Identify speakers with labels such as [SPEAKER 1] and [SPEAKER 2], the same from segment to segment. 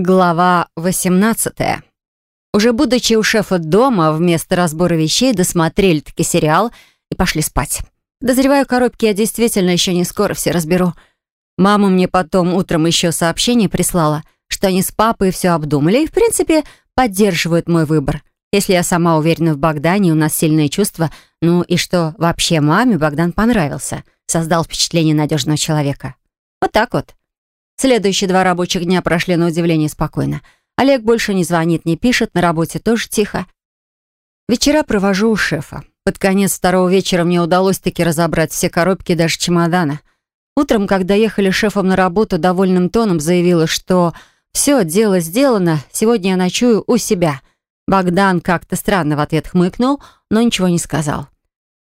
[SPEAKER 1] Глава 18. Уже будучи у шефа дома, вместо разбора вещей досмотрели таки сериал и пошли спать. Подозреваю, коробки я действительно еще не скоро все разберу. Мама мне потом утром еще сообщение прислала, что они с папой все обдумали и, в принципе, поддерживают мой выбор. Если я сама уверена в Богдане, у нас сильные чувства, ну и что вообще маме Богдан понравился, создал впечатление надежного человека. Вот так вот. Следующие два рабочих дня прошли на удивление спокойно. Олег больше не звонит, не пишет, на работе тоже тихо. Вечера провожу у шефа. Под конец второго вечера мне удалось таки разобрать все коробки, даже чемодана. Утром, когда ехали шефом на работу, довольным тоном заявила, что «все, дело сделано, сегодня я ночую у себя». Богдан как-то странно в ответ хмыкнул, но ничего не сказал.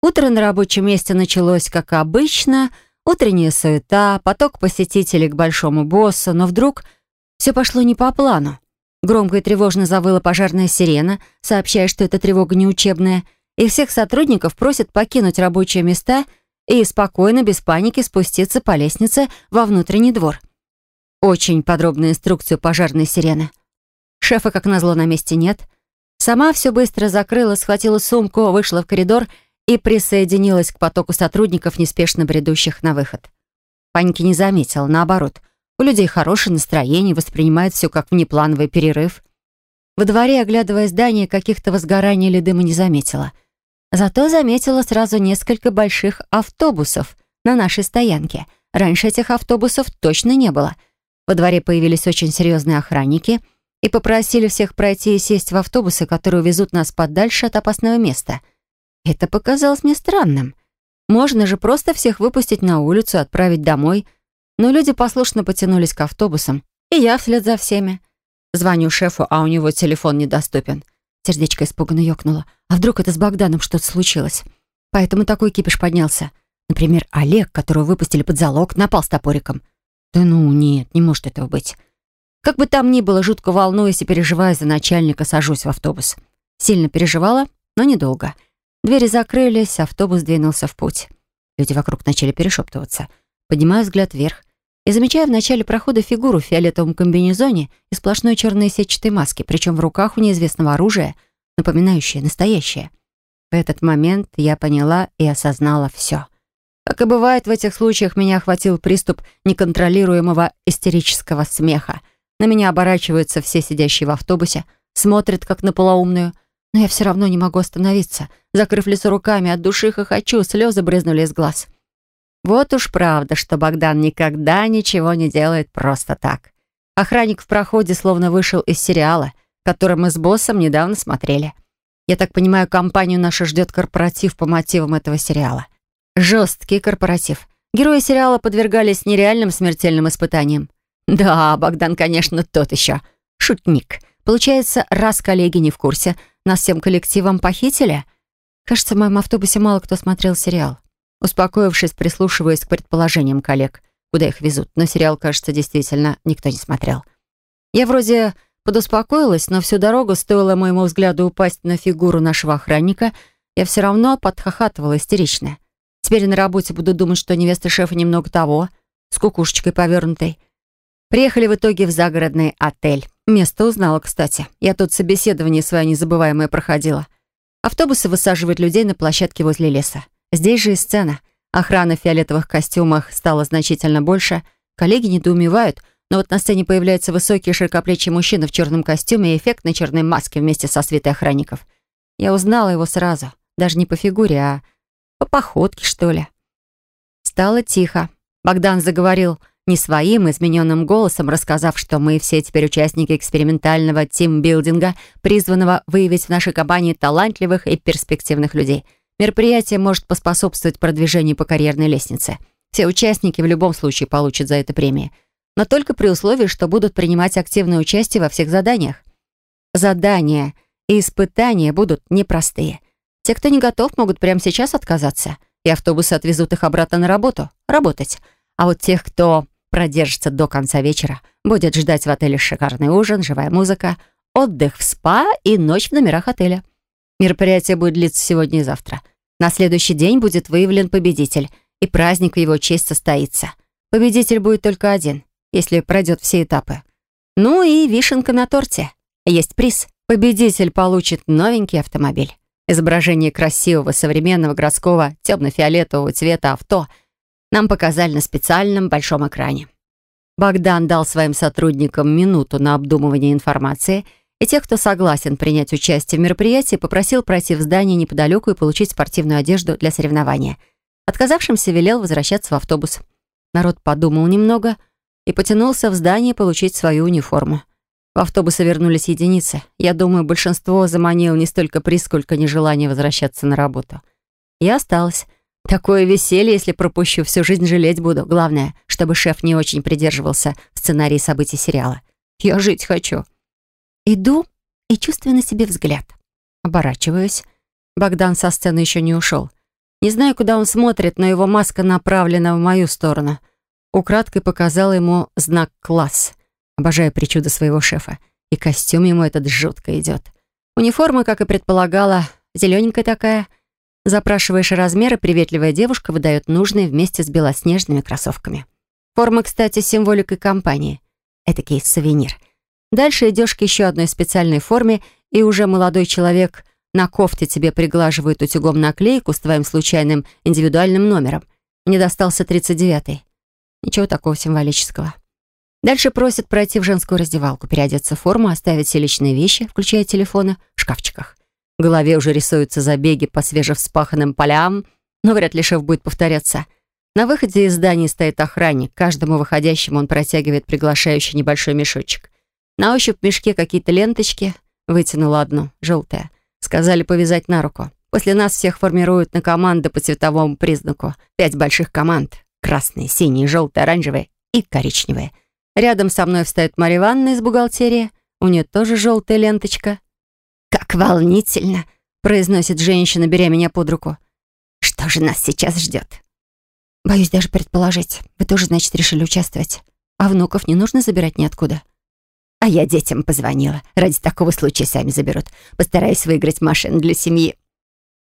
[SPEAKER 1] Утро на рабочем месте началось, как обычно — Утренняя суета, поток посетителей к большому боссу, но вдруг все пошло не по плану. Громко и тревожно завыла пожарная сирена, сообщая, что эта тревога не учебная, и всех сотрудников просят покинуть рабочие места и спокойно, без паники, спуститься по лестнице во внутренний двор. Очень подробную инструкцию пожарной сирены. Шефа, как назло, на месте нет. Сама все быстро закрыла, схватила сумку, вышла в коридор и присоединилась к потоку сотрудников, неспешно бредущих на выход. Паники не заметила, наоборот. У людей хорошее настроение, воспринимают все как внеплановый перерыв. Во дворе, оглядывая здание, каких-то возгораний или дыма не заметила. Зато заметила сразу несколько больших автобусов на нашей стоянке. Раньше этих автобусов точно не было. Во дворе появились очень серьезные охранники и попросили всех пройти и сесть в автобусы, которые увезут нас подальше от опасного места — это показалось мне странным. Можно же просто всех выпустить на улицу, отправить домой. Но люди послушно потянулись к автобусам, и я вслед за всеми. Звоню шефу, а у него телефон недоступен. Сердечко испуганно ёкнуло. А вдруг это с Богданом что-то случилось? Поэтому такой кипиш поднялся. Например, Олег, которого выпустили под залог, напал с топориком. Да ну, нет, не может этого быть. Как бы там ни было, жутко волнуясь и переживая за начальника, сажусь в автобус. Сильно переживала, но недолго. Двери закрылись, автобус двинулся в путь. Люди вокруг начали перешептываться. Поднимаю взгляд вверх и замечаю в начале прохода фигуру в фиолетовом комбинезоне и сплошной черной сетчатой маске, причем в руках у неизвестного оружия, напоминающее настоящее. В этот момент я поняла и осознала все. Как и бывает в этих случаях, меня охватил приступ неконтролируемого истерического смеха. На меня оборачиваются все сидящие в автобусе, смотрят как на полоумную — но я все равно не могу остановиться. Закрыв лицо руками, от души хохочу, слезы брызнули из глаз. Вот уж правда, что Богдан никогда ничего не делает просто так. Охранник в проходе словно вышел из сериала, который мы с боссом недавно смотрели. Я так понимаю, компанию наша ждет корпоратив по мотивам этого сериала. Жесткий корпоратив. Герои сериала подвергались нереальным смертельным испытаниям. Да, Богдан, конечно, тот еще. Шутник. Получается, раз коллеги не в курсе, нас всем коллективом похитили? Кажется, в моем автобусе мало кто смотрел сериал. Успокоившись, прислушиваясь к предположениям коллег, куда их везут, но сериал, кажется, действительно никто не смотрел. Я вроде подуспокоилась, но всю дорогу, стоило моему взгляду упасть на фигуру нашего охранника, я все равно подхохатывала истерично. Теперь на работе буду думать, что невеста шефа немного того, с кукушечкой повернутой. Приехали в итоге в загородный отель. Место узнала, кстати. Я тут собеседование свое незабываемое проходила. Автобусы высаживают людей на площадке возле леса. Здесь же и сцена. Охрана в фиолетовых костюмах стала значительно больше. Коллеги недоумевают, но вот на сцене появляется высокий широкоплечий мужчина в черном костюме и эффектной черной маске вместе со свитой охранников. Я узнала его сразу. Даже не по фигуре, а по походке, что ли. Стало тихо. Богдан заговорил не своим измененным голосом, рассказав, что мы все теперь участники экспериментального тимбилдинга, призванного выявить в нашей компании талантливых и перспективных людей. Мероприятие может поспособствовать продвижению по карьерной лестнице. Все участники в любом случае получат за это премии. Но только при условии, что будут принимать активное участие во всех заданиях. Задания и испытания будут непростые. Те, кто не готов, могут прямо сейчас отказаться, и автобусы отвезут их обратно на работу. Работать. А вот тех, кто продержится до конца вечера. Будет ждать в отеле шикарный ужин, живая музыка, отдых в спа и ночь в номерах отеля. Мероприятие будет длиться сегодня и завтра. На следующий день будет выявлен победитель, и праздник в его честь состоится. Победитель будет только один, если пройдет все этапы. Ну и вишенка на торте. Есть приз. Победитель получит новенький автомобиль. Изображение красивого, современного, городского, темно-фиолетового цвета авто нам показали на специальном большом экране. Богдан дал своим сотрудникам минуту на обдумывание информации, и тех, кто согласен принять участие в мероприятии, попросил пройти в здание неподалеку и получить спортивную одежду для соревнования. Отказавшимся велел возвращаться в автобус. Народ подумал немного и потянулся в здание получить свою униформу. В автобусы вернулись единицы. Я думаю, большинство заманило не столько приз, сколько нежелание возвращаться на работу. Я осталась. Такое веселье, если пропущу, всю жизнь жалеть буду. Главное, чтобы шеф не очень придерживался в событий сериала. Я жить хочу. Иду и чувствую на себе взгляд. Оборачиваюсь. Богдан со сцены еще не ушел. Не знаю, куда он смотрит, но его маска направлена в мою сторону. Украдкой показала ему знак «класс». Обожаю причуды своего шефа. И костюм ему этот жутко идет. Униформа, как и предполагала, зелененькая такая — Запрашиваешь размеры, приветливая девушка выдает нужные вместе с белоснежными кроссовками. Форма, кстати, с символикой компании. Это кейс-сувенир. Дальше идешь к еще одной специальной форме, и уже молодой человек на кофте тебе приглаживает утюгом наклейку с твоим случайным индивидуальным номером. Мне достался 39-й. Ничего такого символического. Дальше просят пройти в женскую раздевалку, переодеться в форму, оставить все личные вещи, включая телефоны, в шкафчиках. В голове уже рисуются забеги по свежевспаханным полям, но вряд ли шеф будет повторяться. На выходе из здания стоит охранник. Каждому выходящему он протягивает приглашающий небольшой мешочек. На ощупь в мешке какие-то ленточки. Вытянула одну, желтая. Сказали повязать на руку. После нас всех формируют на команды по цветовому признаку. Пять больших команд. Красные, синие, желтые, оранжевые и коричневые. Рядом со мной встает Марья Ивановна из бухгалтерии. У нее тоже желтая ленточка. «Как волнительно!» — произносит женщина, беря меня под руку. «Что же нас сейчас ждет?» «Боюсь даже предположить. Вы тоже, значит, решили участвовать. А внуков не нужно забирать ниоткуда?» «А я детям позвонила. Ради такого случая сами заберут. Постараюсь выиграть машину для семьи».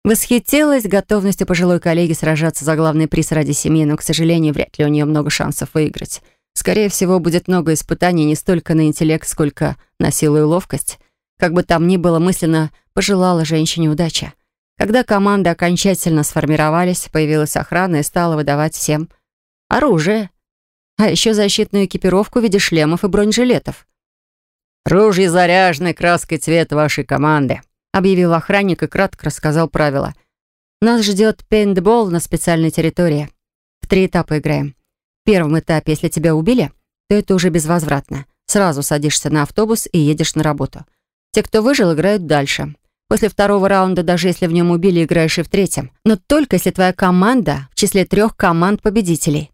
[SPEAKER 1] Восхитилась готовностью пожилой коллеги сражаться за главный приз ради семьи, но, к сожалению, вряд ли у нее много шансов выиграть. Скорее всего, будет много испытаний не столько на интеллект, сколько на силу и ловкость. Как бы там ни было, мысленно пожелала женщине удачи. Когда команды окончательно сформировались, появилась охрана и стала выдавать всем оружие, а еще защитную экипировку в виде шлемов и бронежилетов. «Ружья заряжены краской цвета вашей команды», объявил охранник и кратко рассказал правила. «Нас ждет пейнтбол на специальной территории. В три этапа играем. В первом этапе, если тебя убили, то это уже безвозвратно. Сразу садишься на автобус и едешь на работу. Те, кто выжил, играют дальше. После второго раунда, даже если в нем убили, играешь и в третьем. Но только если твоя команда в числе трех команд победителей.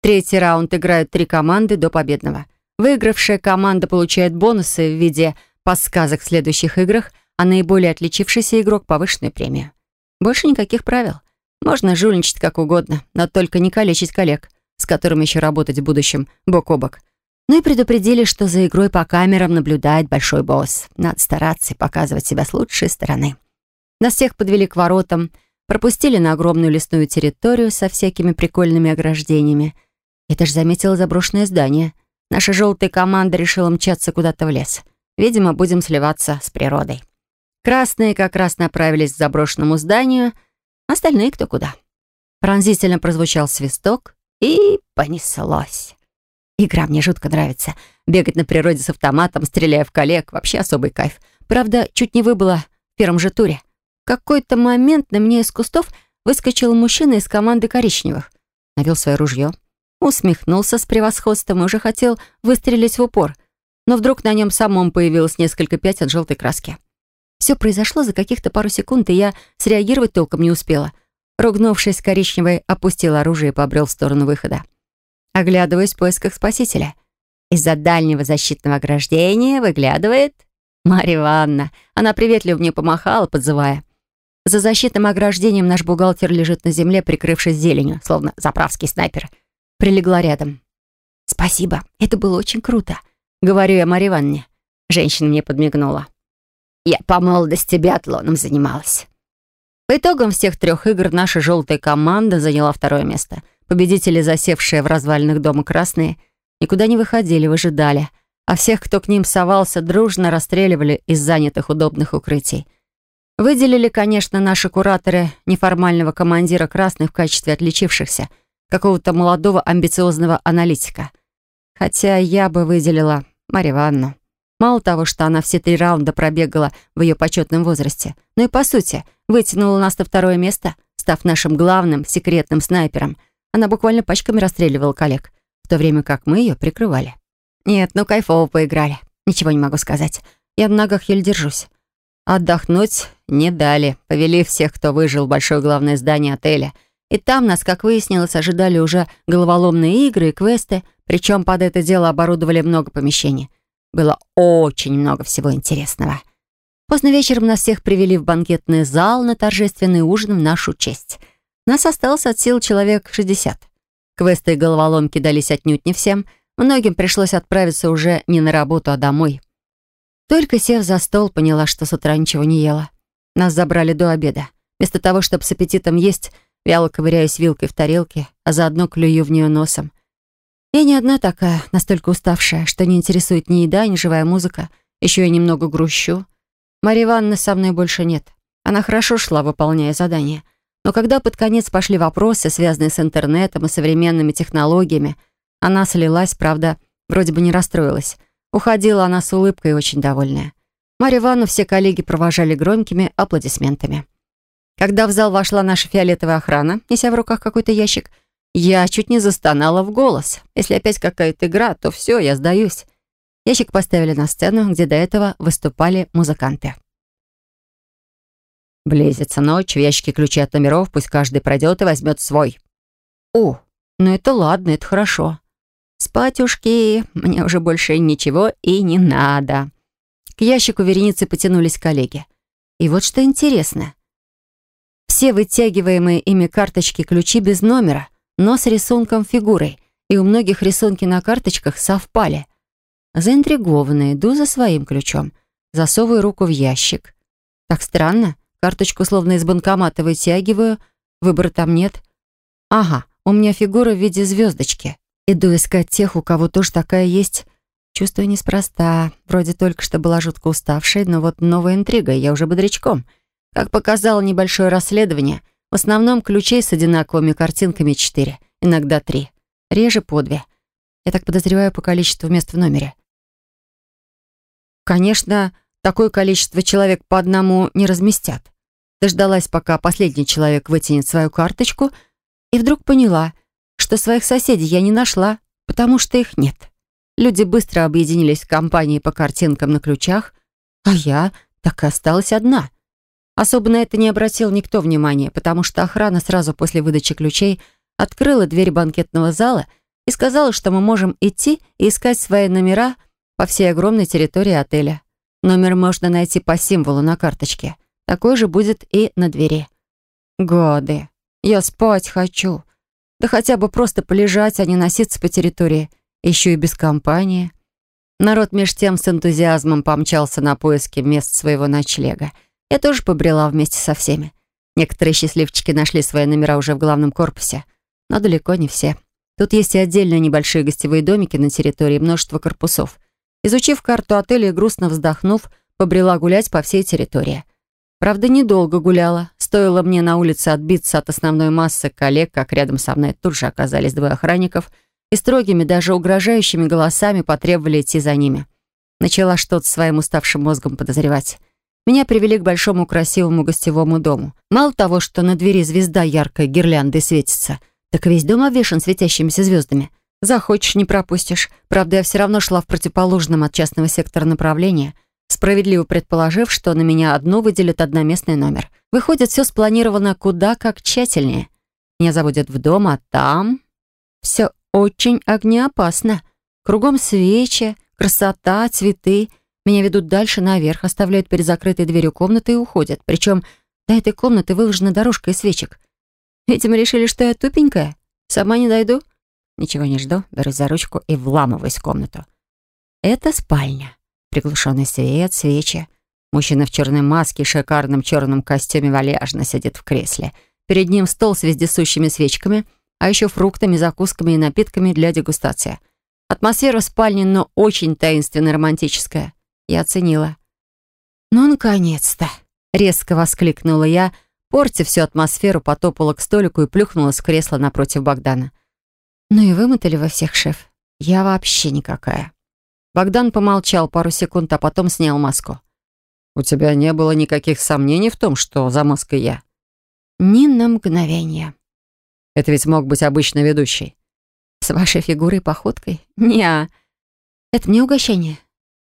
[SPEAKER 1] Третий раунд играют три команды до победного. Выигравшая команда получает бонусы в виде подсказок в следующих играх, а наиболее отличившийся игрок — повышенную премию. Больше никаких правил. Можно жульничать как угодно, но только не калечить коллег, с которыми еще работать в будущем бок о бок. Ну и предупредили, что за игрой по камерам наблюдает большой босс. Надо стараться и показывать себя с лучшей стороны. Нас всех подвели к воротам, пропустили на огромную лесную территорию со всякими прикольными ограждениями. Я даже заметила заброшенное здание. Наша желтая команда решила мчаться куда-то в лес. Видимо, будем сливаться с природой. Красные как раз направились к заброшенному зданию, остальные кто куда. Пронзительно прозвучал свисток, и понеслось. Игра мне жутко нравится. Бегать на природе с автоматом, стреляя в коллег, вообще особый кайф. Правда, чуть не выбыла в первом же туре. В какой-то момент на меня из кустов выскочил мужчина из команды коричневых. Навел свое ружье. Усмехнулся с превосходством и уже хотел выстрелить в упор. Но вдруг на нем самом появилось несколько пятен желтой краски. Все произошло за каких-то пару секунд, и я среагировать толком не успела. Ругнувшись, коричневый опустил оружие и побрел в сторону выхода. Оглядываюсь в поисках спасителя. Из-за дальнего защитного ограждения выглядывает Марья Ивановна. Она приветливо мне помахала, подзывая. За защитным ограждением наш бухгалтер лежит на земле, прикрывшись зеленью, словно заправский снайпер. Прилегла рядом. «Спасибо, это было очень круто», — говорю я Марье Ивановне. Женщина мне подмигнула. «Я по молодости биатлоном занималась». По итогам всех трех игр наша желтая команда заняла второе место — Победители, засевшие в развалинах дома красные, никуда не выходили, выжидали. а всех, кто к ним совался, дружно расстреливали из занятых удобных укрытий. Выделили, конечно, наши кураторы неформального командира красных в качестве отличившихся, какого-то молодого амбициозного аналитика. Хотя я бы выделила Марью Ивановну. Мало того, что она все три раунда пробегала в ее почетном возрасте, но и, по сути, вытянула нас на второе место, став нашим главным секретным снайпером. Она буквально пачками расстреливала коллег, в то время как мы ее прикрывали. Нет, ну кайфово поиграли. Ничего не могу сказать. Я на ногах еле держусь. Отдохнуть не дали. Повели всех, кто выжил, в большое главное здание отеля. И там нас, как выяснилось, ожидали уже головоломные игры и квесты, причем под это дело оборудовали много помещений. Было очень много всего интересного. Поздно вечером нас всех привели в банкетный зал на торжественный ужин в нашу честь. Нас осталось от сил человек 60. Квесты и головоломки дались отнюдь не всем. Многим пришлось отправиться уже не на работу, а домой. Только сев за стол, поняла, что с утра ничего не ела. Нас забрали до обеда. Вместо того, чтобы с аппетитом есть, вяло ковыряюсь вилкой в тарелке, а заодно клюю в нее носом. Я не одна такая, настолько уставшая, что не интересует ни еда, ни живая музыка. Еще я немного грущу. Марья Ивановна со мной больше нет. Она хорошо шла, выполняя задания. Но когда под конец пошли вопросы, связанные с интернетом и современными технологиями, она слилась, правда, вроде бы не расстроилась. Уходила она с улыбкой очень довольная. Марья Ивановну все коллеги провожали громкими аплодисментами. Когда в зал вошла наша фиолетовая охрана, неся в руках какой-то ящик — я чуть не застонала в голос. Если опять какая-то игра, то все, я сдаюсь. Ящик поставили на сцену, где до этого выступали музыканты. Близится ночь, в ящике ключи от номеров, пусть каждый пройдет и возьмет свой. О, ну это ладно, это хорошо. Спатюшки, мне уже больше ничего и не надо. К ящику вереницы потянулись коллеги. И вот что интересно. Все вытягиваемые ими карточки ключи без номера но с рисунком фигурой, и у многих рисунки на карточках совпали. Заинтригованная, иду за своим ключом, засовываю руку в ящик. Так странно, карточку словно из банкомата вытягиваю, выбора там нет. Ага, у меня фигура в виде звездочки. Иду искать тех, у кого тоже такая есть. Чувствую неспроста. Вроде только что была жутко уставшей, но вот новая интрига, я уже бодрячком. Как показало небольшое расследование — в основном ключей с одинаковыми картинками четыре, иногда три, реже по две. Я так подозреваю по количеству мест в номере. Конечно, такое количество человек по одному не разместят. Дождалась, пока последний человек вытянет свою карточку, и вдруг поняла, что своих соседей я не нашла, потому что их нет. Люди быстро объединились в компании по картинкам на ключах, а я так и осталась одна. Особо на это не обратил никто внимания, потому что охрана сразу после выдачи ключей открыла дверь банкетного зала и сказала, что мы можем идти и искать свои номера по всей огромной территории отеля. Номер можно найти по символу на карточке. Такой же будет и на двери. Годы. Я спать хочу. Да хотя бы просто полежать, а не носиться по территории. Еще и без компании. Народ меж тем с энтузиазмом помчался на поиски мест своего ночлега. Я тоже побрела вместе со всеми. Некоторые счастливчики нашли свои номера уже в главном корпусе, но далеко не все. Тут есть и отдельные небольшие гостевые домики на территории, множество корпусов. Изучив карту отеля и грустно вздохнув, побрела гулять по всей территории. Правда, недолго гуляла. Стоило мне на улице отбиться от основной массы коллег, как рядом со мной тут же оказались двое охранников и строгими, даже угрожающими голосами потребовали идти за ними. Начала что-то своим уставшим мозгом подозревать. Меня привели к большому красивому гостевому дому. Мало того, что на двери звезда яркой гирляндой светится, так весь дом обвешан светящимися звездами. Захочешь, не пропустишь. Правда, я все равно шла в противоположном от частного сектора направлении, справедливо предположив, что на меня одну выделят одноместный номер. Выходит, все спланировано куда как тщательнее. Меня заводят в дом, а там... Все очень огнеопасно. Кругом свечи, красота, цветы — меня ведут дальше наверх, оставляют перед закрытой дверью комнаты и уходят. Причем до этой комнаты выложена дорожка из свечек. Видимо, решили, что я тупенькая. Сама не дойду. Ничего не жду, берусь за ручку и вламываюсь в комнату. Это спальня. Приглушенный свет, свечи. Мужчина в черной маске и шикарном черном костюме вальяжно сидит в кресле. Перед ним стол с вездесущими свечками, а еще фруктами, закусками и напитками для дегустации. Атмосфера в спальне, но очень таинственно романтическая. Я оценила. «Ну, наконец-то!» — резко воскликнула я, портя всю атмосферу, потопала к столику и плюхнулась в кресло напротив Богдана. «Ну и вымотали во всех, шеф. Я вообще никакая». Богдан помолчал пару секунд, а потом снял маску. «У тебя не было никаких сомнений в том, что за маской я?» «Ни на мгновение». «Это ведь мог быть обычный ведущий». «С вашей фигурой и походкой? не Это мне угощение.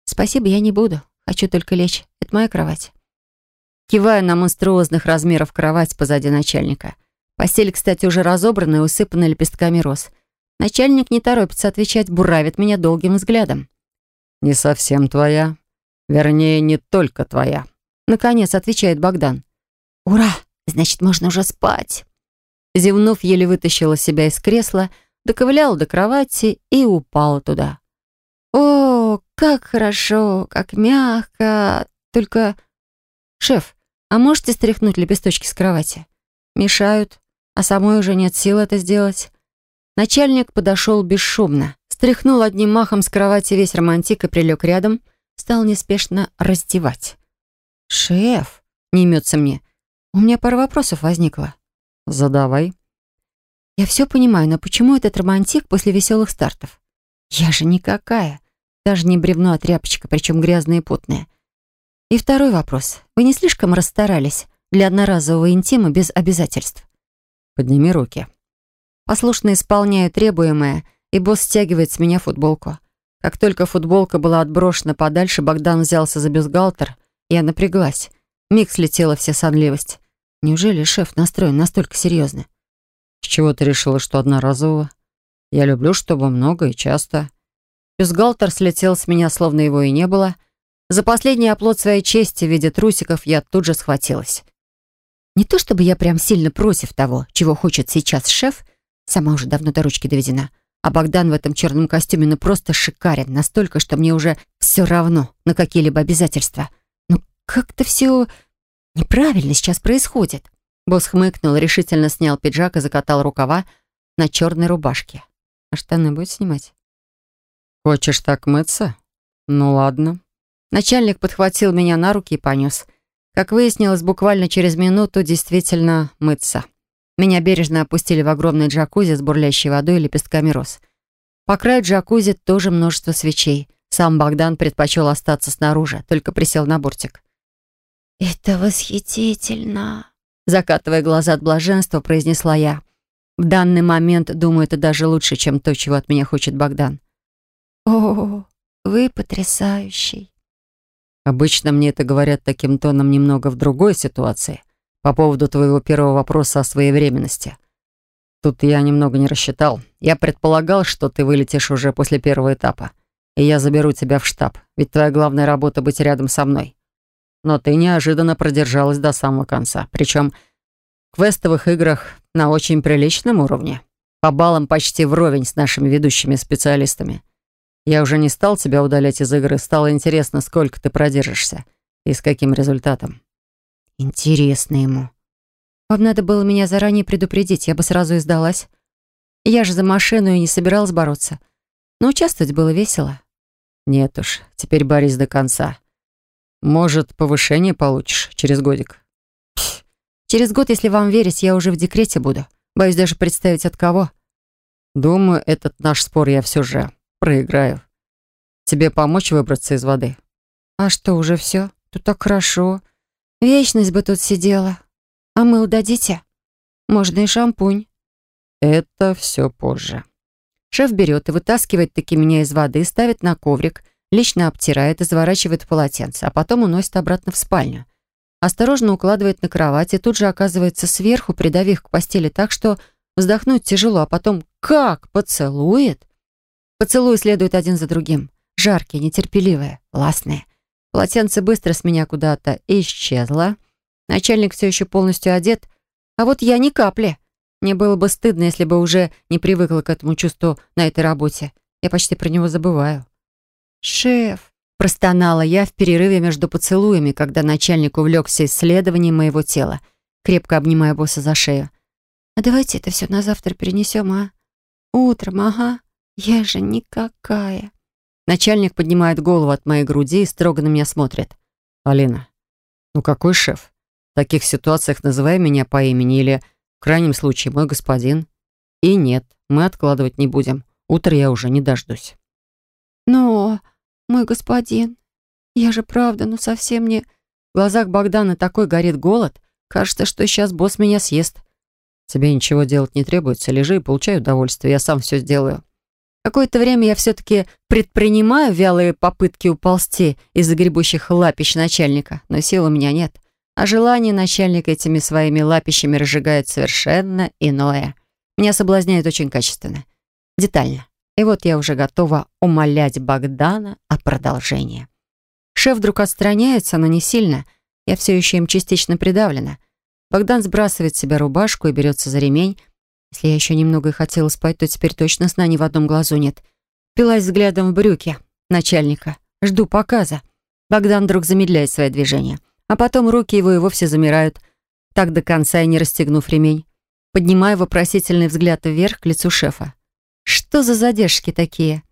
[SPEAKER 1] Спасибо, я не буду. Хочу только лечь. Это моя кровать». Киваю на монструозных размеров кровать позади начальника. Постель, кстати, уже разобрана и усыпана лепестками роз. Начальник не торопится отвечать, буравит меня долгим взглядом. «Не совсем твоя. Вернее, не только твоя». Наконец отвечает Богдан. «Ура! Значит, можно уже спать». Зевнув, еле вытащила себя из кресла, доковыляла до кровати и упала туда. «О, как хорошо, как мягко! Только...» «Шеф, а можете стряхнуть лепесточки с кровати? Мешают, а самой уже нет сил это сделать». Начальник подошел бесшумно, стряхнул одним махом с кровати весь романтик и прилег рядом, стал неспешно раздевать. «Шеф!» — не имется мне. «У меня пара вопросов возникла». «Задавай». «Я все понимаю, но почему этот романтик после веселых стартов? Я же никакая. Даже не бревно, а тряпочка, причем грязная и потная. И второй вопрос. Вы не слишком расстарались для одноразового интима без обязательств?» «Подними руки», Послушно исполняю требуемое, и босс стягивает с меня футболку. Как только футболка была отброшена подальше, Богдан взялся за бюстгальтер, и я напряглась. Миг слетела вся сонливость. Неужели шеф настроен настолько серьезно? С чего ты решила, что одноразово? Я люблю, чтобы много и часто. Бюстгальтер слетел с меня, словно его и не было. За последний оплот своей чести в виде трусиков я тут же схватилась. Не то чтобы я прям сильно против того, чего хочет сейчас шеф, Сама уже давно до ручки доведена. А Богдан в этом черном костюме ну просто шикарен. Настолько, что мне уже все равно на какие-либо обязательства. Ну как-то все неправильно сейчас происходит. Босс хмыкнул, решительно снял пиджак и закатал рукава на черной рубашке. А штаны будет снимать? «Хочешь так мыться? Ну ладно». Начальник подхватил меня на руки и понес. Как выяснилось, буквально через минуту действительно мыться. Меня бережно опустили в огромный джакузи с бурлящей водой и лепестками роз. По краю джакузи тоже множество свечей. Сам Богдан предпочел остаться снаружи, только присел на бортик. «Это восхитительно!» Закатывая глаза от блаженства, произнесла я. В данный момент, думаю, это даже лучше, чем то, чего от меня хочет Богдан. «О, вы потрясающий!» Обычно мне это говорят таким тоном немного в другой ситуации. По поводу твоего первого вопроса о своевременности. Тут я немного не рассчитал. Я предполагал, что ты вылетишь уже после первого этапа. И я заберу тебя в штаб, ведь твоя главная работа — быть рядом со мной. Но ты неожиданно продержалась до самого конца. Причем в квестовых играх на очень приличном уровне. По баллам почти вровень с нашими ведущими специалистами. Я уже не стал тебя удалять из игры, стало интересно, сколько ты продержишься и с каким результатом. Интересно ему. Вам надо было меня заранее предупредить, я бы сразу и сдалась. Я же за машину и не собиралась бороться. Но участвовать было весело. Нет уж, теперь борись до конца. Может, повышение получишь через годик? Пфф, через год, если вам верить, я уже в декрете буду. Боюсь даже представить от кого. Думаю, этот наш спор я все же проиграю. Тебе помочь выбраться из воды? А что, уже все? Тут так хорошо. Вечность бы тут сидела. А мыл дадите? Можно и шампунь. Это все позже. Шеф берет и вытаскивает таки меня из воды, ставит на коврик, лично обтирает и заворачивает в полотенце, а потом уносит обратно в спальню. Осторожно укладывает на кровать и тут же оказывается сверху, придавив к постели так, что вздохнуть тяжело, а потом как поцелует. Поцелуи следуют один за другим. Жаркие, нетерпеливые, властные. Полотенце быстро с меня куда-то исчезло. Начальник все еще полностью одет, а вот я ни капли. Мне было бы стыдно, если бы уже не привыкла к этому чувству на этой работе. Я почти про него забываю. «Шеф!» — простонала я в перерыве между поцелуями, когда начальник увлекся исследованием моего тела, крепко обнимая босса за шею. «А давайте это все на завтра перенесем, а? Утром, ага. Я же никакая. Начальник поднимает голову от моей груди и строго на меня смотрит.
[SPEAKER 2] Алина, ну какой шеф? В таких ситуациях называй меня по имени или, в крайнем случае, мой господин. И нет, мы откладывать не будем. Утро я уже не дождусь.
[SPEAKER 1] Но, мой господин, я же правда, ну совсем не... В глазах Богдана такой горит голод. Кажется, что сейчас босс меня съест.
[SPEAKER 2] Тебе ничего делать не требуется. Лежи и получай удовольствие. Я сам все сделаю.
[SPEAKER 1] Какое-то время я все-таки предпринимаю вялые попытки уползти из загребущих лапищ начальника, но сил у меня нет. А желание начальника этими своими лапищами разжигает совершенно иное. Меня соблазняет очень качественно, детально. И вот я уже готова умолять Богдана о продолжении. Шеф вдруг отстраняется, но не сильно. Я все еще им частично придавлена. Богдан сбрасывает с себя рубашку и берется за ремень. Если я еще немного и хотела спать, то теперь точно сна ни в одном глазу нет. Пилась взглядом в брюки начальника. Жду показа. Богдан вдруг замедляет свои движения. А потом руки его и вовсе замирают, так до конца и не расстегнув ремень. Поднимаю вопросительный взгляд вверх к лицу шефа. Что за задержки такие?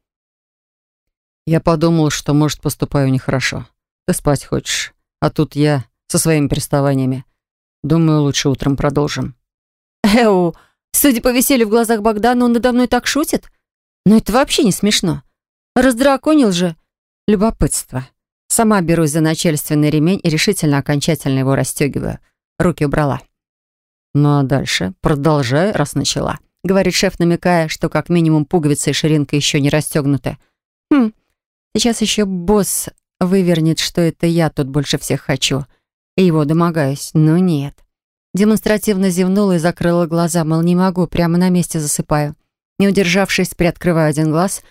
[SPEAKER 2] Я подумал, что, может, поступаю нехорошо. Ты спать хочешь, а тут я со своими приставаниями. Думаю, лучше утром продолжим.
[SPEAKER 1] Эу, судя по веселью в глазах Богдана, он надо мной так шутит? Но это вообще не смешно. Раздраконил же. Любопытство. Сама берусь за начальственный ремень и решительно окончательно его расстегиваю. Руки убрала.
[SPEAKER 2] Ну а дальше продолжай, раз начала.
[SPEAKER 1] Говорит шеф, намекая, что как минимум пуговица и ширинка еще не расстегнуты. Хм, сейчас еще босс вывернет, что это я тут больше всех хочу. И его домогаюсь. Но нет. Демонстративно зевнула и закрыла глаза, мол, не могу, прямо на месте засыпаю. Не удержавшись, приоткрываю один глаз.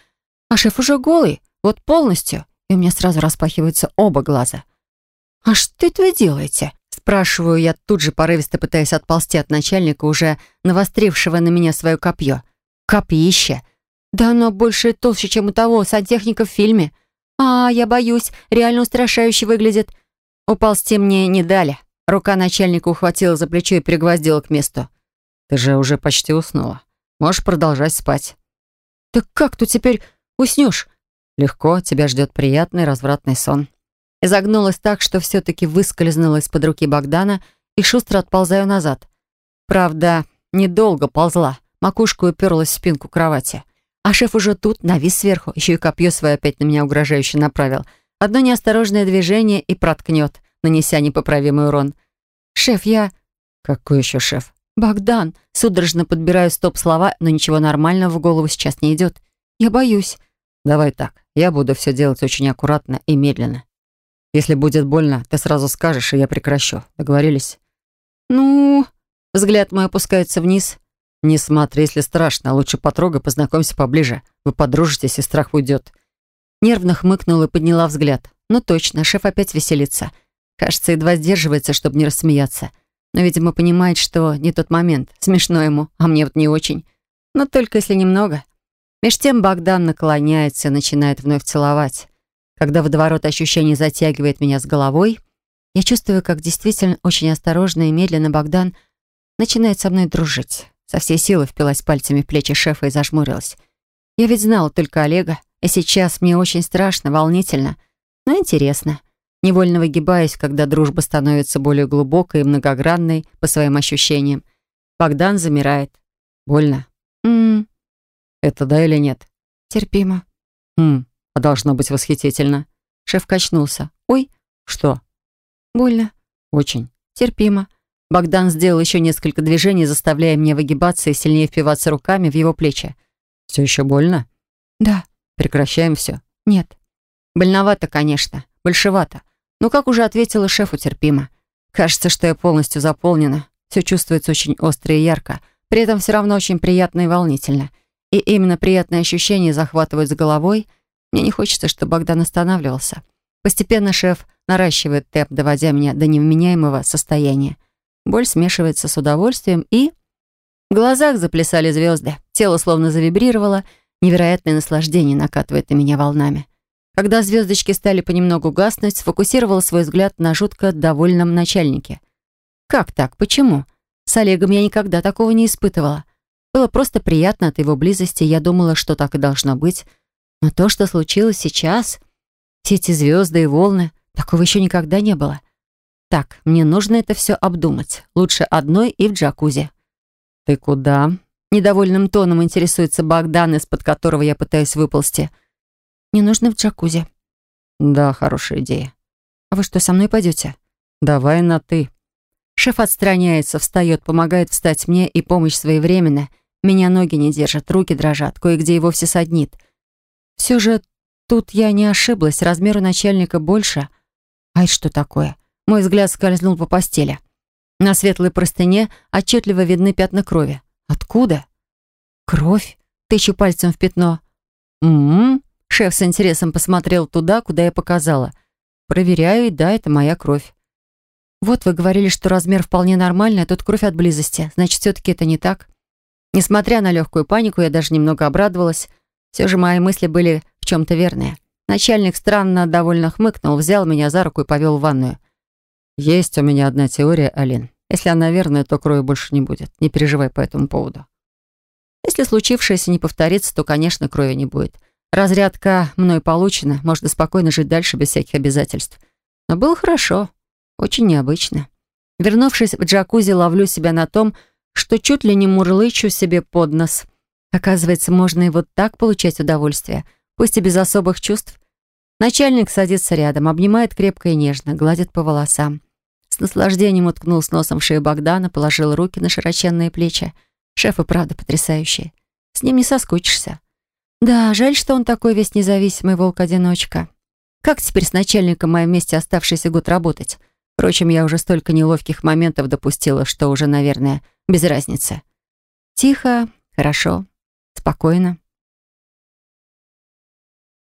[SPEAKER 1] А шеф уже голый, вот полностью. И у меня сразу распахиваются оба глаза. «А что это вы делаете?» Спрашиваю я тут же, порывисто пытаясь отползти от начальника, уже навострившего на меня свое копье. Копьище. Да оно больше толще, чем у того сантехника в фильме. А, я боюсь, реально устрашающе выглядит. Уползти мне не дали. Рука начальника ухватила за плечо и пригвоздила к месту.
[SPEAKER 2] «Ты же уже почти уснула. Можешь продолжать спать».
[SPEAKER 1] «Так как тут теперь уснешь?»
[SPEAKER 2] «Легко, тебя ждет приятный развратный сон».
[SPEAKER 1] Изогнулась так, что все-таки выскользнула из-под руки Богдана и шустро отползаю назад. Правда, недолго ползла. Макушку уперлась в спинку кровати. А шеф уже тут, навис сверху, еще и копье свое опять на меня угрожающе направил. Одно неосторожное движение и проткнет, нанеся непоправимый урон. «Шеф, я...»
[SPEAKER 2] «Какой еще шеф?»
[SPEAKER 1] «Богдан!» Судорожно подбираю стоп-слова, но ничего нормального в голову сейчас не идет. «Я боюсь».
[SPEAKER 2] «Давай так. Я буду все делать очень аккуратно и медленно. Если будет больно, ты сразу скажешь, и я прекращу. Договорились?»
[SPEAKER 1] «Ну...» Взгляд мой опускается вниз.
[SPEAKER 2] «Не смотри, если страшно. Лучше потрогай, познакомься поближе. Вы подружитесь, и страх уйдет».
[SPEAKER 1] Нервно хмыкнула и подняла взгляд. «Ну точно, шеф опять веселится. Кажется, едва сдерживается, чтобы не рассмеяться. Но, видимо, понимает, что не тот момент. Смешно ему, а мне вот не очень. Но только если немного». Меж тем Богдан наклоняется начинает вновь целовать. Когда водоворот ощущений затягивает меня с головой, я чувствую, как действительно очень осторожно и медленно Богдан начинает со мной дружить. Со всей силы впилась пальцами в плечи шефа и зажмурилась. Я ведь знала только Олега, и сейчас мне очень страшно, волнительно, но интересно. Невольно выгибаюсь, когда дружба становится более глубокой и многогранной по своим ощущениям. Богдан замирает.
[SPEAKER 2] Больно?
[SPEAKER 1] Ммм.
[SPEAKER 2] Это да или нет?
[SPEAKER 1] Терпимо.
[SPEAKER 2] Ммм. А должно быть восхитительно.
[SPEAKER 1] Шеф качнулся. «Ой,
[SPEAKER 2] что?»
[SPEAKER 1] «Больно».
[SPEAKER 2] «Очень».
[SPEAKER 1] «Терпимо». Богдан сделал еще несколько движений, заставляя меня выгибаться и сильнее впиваться руками в его плечи.
[SPEAKER 2] «Все еще больно?»
[SPEAKER 1] «Да».
[SPEAKER 2] «Прекращаем все?»
[SPEAKER 1] «Нет». «Больновато, конечно. Большевато. Но, как уже ответила шефу, терпимо. Кажется, что я полностью заполнена. Все чувствуется очень остро и ярко. При этом все равно очень приятно и волнительно. И именно приятные ощущения захватывают с головой — мне не хочется, чтобы Богдан останавливался. Постепенно шеф наращивает темп, доводя меня до невменяемого состояния. Боль смешивается с удовольствием и... В глазах заплясали звезды, тело словно завибрировало, невероятное наслаждение накатывает на меня волнами. Когда звездочки стали понемногу гаснуть, сфокусировал свой взгляд на жутко довольном начальнике. Как так? Почему? С Олегом я никогда такого не испытывала. Было просто приятно от его близости, я думала, что так и должно быть. Но то, что случилось сейчас, все эти звезды и волны, такого еще никогда не было. Так, мне нужно это все обдумать. Лучше одной и в джакузи.
[SPEAKER 2] «Ты куда?»
[SPEAKER 1] Недовольным тоном интересуется Богдан, из-под которого я пытаюсь выползти. «Не нужно в джакузи».
[SPEAKER 2] «Да, хорошая идея».
[SPEAKER 1] «А вы что, со мной пойдете?»
[SPEAKER 2] «Давай на «ты».
[SPEAKER 1] Шеф отстраняется, встает, помогает встать мне, и помощь своевременная. Меня ноги не держат, руки дрожат, кое-где и вовсе саднит. Все же тут я не ошиблась, размер у начальника больше. Ай, что такое? Мой взгляд скользнул по постели. На светлой простыне отчетливо видны пятна крови. Откуда? Кровь? Тычу пальцем в пятно. «М-м-м», шеф с интересом посмотрел туда, куда я показала. Проверяю, и да, это моя кровь. Вот вы говорили, что размер вполне нормальный, а тут кровь от близости. Значит, все-таки это не так. Несмотря на легкую панику, я даже немного обрадовалась. Все же мои мысли были в чем-то верные. Начальник странно довольно хмыкнул, взял меня за руку и повел в ванную.
[SPEAKER 2] «Есть у меня одна теория, Алин. Если она верная, то крови больше не будет. Не переживай по этому поводу».
[SPEAKER 1] Если случившееся не повторится, то, конечно, крови не будет. Разрядка мной получена, можно спокойно жить дальше без всяких обязательств. Но было хорошо. Очень необычно. Вернувшись в джакузи, ловлю себя на том, что чуть ли не мурлычу себе под нос. Оказывается, можно и вот так получать удовольствие, пусть и без особых чувств. Начальник садится рядом, обнимает крепко и нежно, гладит по волосам. С наслаждением уткнул с носом в шею Богдана, положил руки на широченные плечи. Шеф и правда потрясающий. С ним не соскучишься. Да, жаль, что он такой весь независимый волк-одиночка. Как теперь с начальником моим вместе оставшийся год работать? Впрочем, я уже столько неловких моментов допустила, что уже, наверное, без разницы. Тихо, хорошо, спокойно.